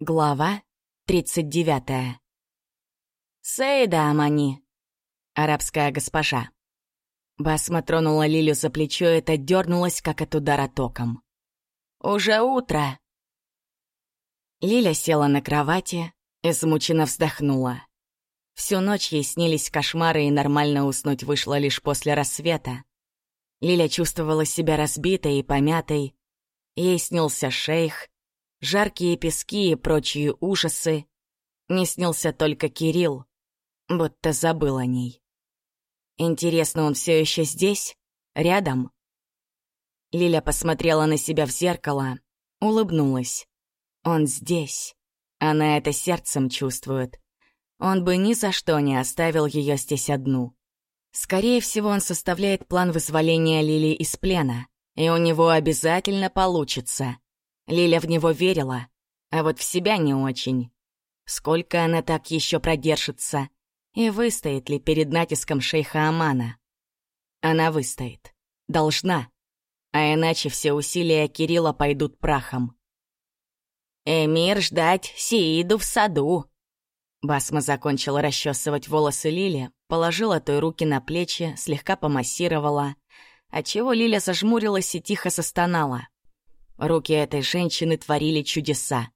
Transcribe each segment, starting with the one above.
Глава 39. «Сейда Амани!» Арабская госпожа. Басма тронула Лилю за плечо, и это дернулось, как от удара током. «Уже утро!» Лиля села на кровати, измученно вздохнула. Всю ночь ей снились кошмары, и нормально уснуть вышло лишь после рассвета. Лиля чувствовала себя разбитой и помятой. Ей снился шейх, жаркие пески и прочие ужасы. Не снился только Кирилл, будто забыл о ней. Интересно, он все еще здесь? Рядом? Лиля посмотрела на себя в зеркало, улыбнулась. Он здесь. Она это сердцем чувствует. Он бы ни за что не оставил ее здесь одну. Скорее всего, он составляет план вызволения Лили из плена, и у него обязательно получится. Лиля в него верила, а вот в себя не очень. Сколько она так еще продержится? И выстоит ли перед натиском шейха Амана? Она выстоит. Должна. А иначе все усилия Кирилла пойдут прахом. «Эмир ждать Сииду в саду!» Басма закончила расчесывать волосы Лили, положила той руки на плечи, слегка помассировала, отчего Лиля зажмурилась и тихо состонала. Руки этой женщины творили чудеса.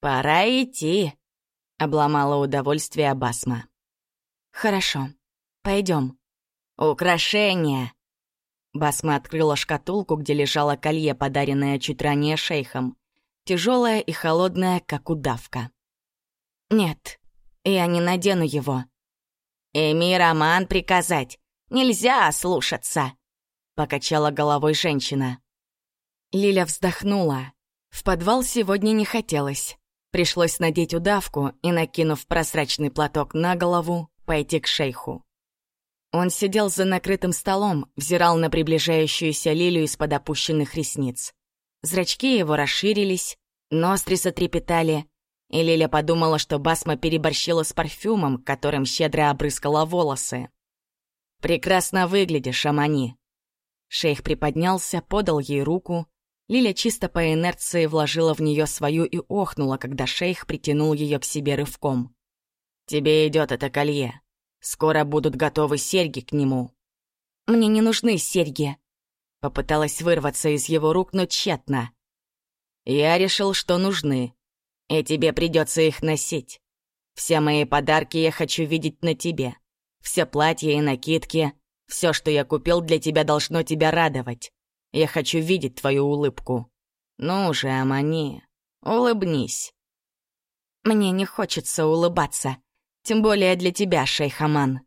«Пора идти», — обломала удовольствие Басма. «Хорошо, пойдем. «Украшения!» Басма открыла шкатулку, где лежало колье, подаренное чуть ранее шейхом. Тяжелое и холодное, как удавка. «Нет, я не надену его». «Эми Роман приказать. Нельзя ослушаться!» — покачала головой женщина. Лиля вздохнула. В подвал сегодня не хотелось. Пришлось надеть удавку и, накинув прозрачный платок на голову, пойти к шейху. Он сидел за накрытым столом, взирал на приближающуюся Лилю из-под опущенных ресниц. Зрачки его расширились, ноздри затрепетали, и Лиля подумала, что Басма переборщила с парфюмом, которым щедро обрыскала волосы. «Прекрасно выглядишь, Амани». Шейх приподнялся, подал ей руку, Лиля чисто по инерции вложила в нее свою и охнула, когда шейх притянул ее к себе рывком. «Тебе идет это колье. Скоро будут готовы серьги к нему». «Мне не нужны серьги». Попыталась вырваться из его рук, но тщетно. «Я решил, что нужны, и тебе придется их носить. Все мои подарки я хочу видеть на тебе. Все платья и накидки, все, что я купил для тебя, должно тебя радовать. Я хочу видеть твою улыбку. Ну же, Амани, улыбнись. Мне не хочется улыбаться. Тем более для тебя, шейх Аман.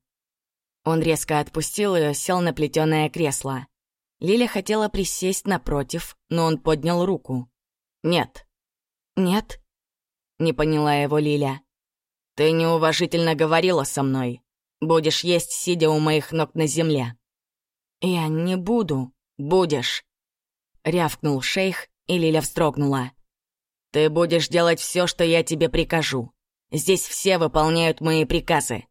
Он резко отпустил ее, сел на плетеное кресло. Лиля хотела присесть напротив, но он поднял руку. «Нет». «Нет?» — не поняла его Лиля. «Ты неуважительно говорила со мной. Будешь есть, сидя у моих ног на земле». «Я не буду», «Будешь!» — рявкнул шейх, и Лиля вздрогнула. «Ты будешь делать все, что я тебе прикажу. Здесь все выполняют мои приказы.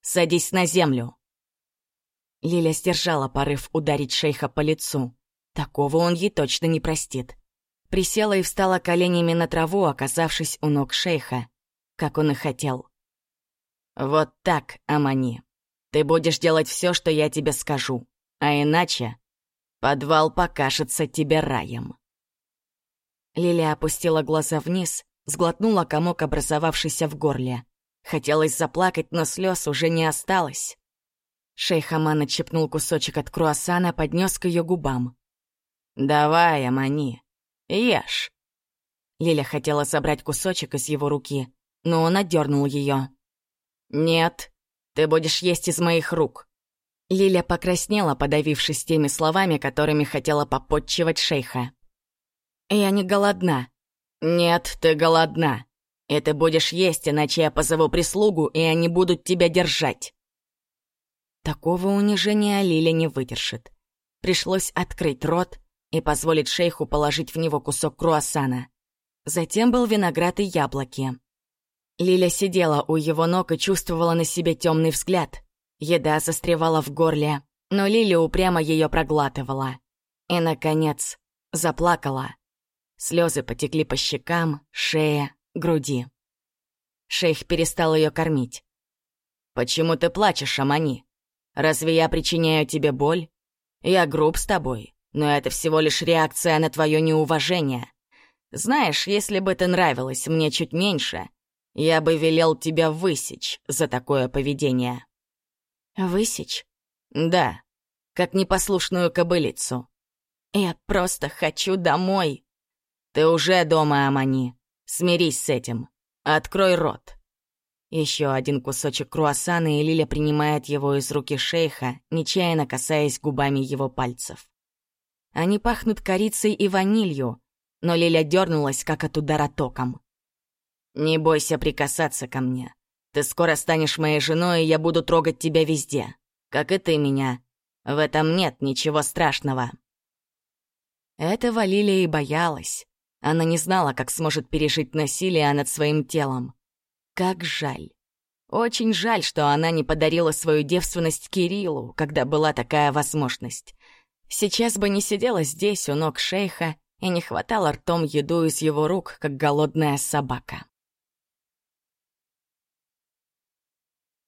Садись на землю!» Лиля сдержала порыв ударить шейха по лицу. Такого он ей точно не простит. Присела и встала коленями на траву, оказавшись у ног шейха, как он и хотел. «Вот так, Амани. Ты будешь делать все, что я тебе скажу. А иначе Подвал покажется тебе раем. Лилия опустила глаза вниз, сглотнула комок, образовавшийся в горле. Хотелось заплакать, но слез уже не осталось. Шейх Аман отщепнул кусочек от круассана, поднес к ее губам. «Давай, Амани, ешь». Лиля хотела забрать кусочек из его руки, но он отдернул ее. «Нет, ты будешь есть из моих рук. Лиля покраснела, подавившись теми словами, которыми хотела попотчевать шейха. «Я не голодна». «Нет, ты голодна. И ты будешь есть, иначе я позову прислугу, и они будут тебя держать». Такого унижения Лиля не выдержит. Пришлось открыть рот и позволить шейху положить в него кусок круассана. Затем был виноград и яблоки. Лиля сидела у его ног и чувствовала на себе темный взгляд — Еда застревала в горле, но Лили упрямо ее проглатывала. И, наконец, заплакала. Слезы потекли по щекам, шее, груди. Шейх перестал ее кормить. «Почему ты плачешь, Амани? Разве я причиняю тебе боль? Я груб с тобой, но это всего лишь реакция на твое неуважение. Знаешь, если бы ты нравилась мне чуть меньше, я бы велел тебя высечь за такое поведение». «Высечь?» «Да, как непослушную кобылицу». «Я просто хочу домой». «Ты уже дома, Амани. Смирись с этим. Открой рот». Еще один кусочек круассана, и Лиля принимает его из руки шейха, нечаянно касаясь губами его пальцев. Они пахнут корицей и ванилью, но Лиля дернулась, как от удара током. «Не бойся прикасаться ко мне. Ты скоро станешь моей женой, и я буду трогать тебя везде. Как и ты меня. В этом нет ничего страшного». Этого Лилия и боялась. Она не знала, как сможет пережить насилие над своим телом. Как жаль. Очень жаль, что она не подарила свою девственность Кириллу, когда была такая возможность. Сейчас бы не сидела здесь, у ног шейха, и не хватала ртом еду из его рук, как голодная собака.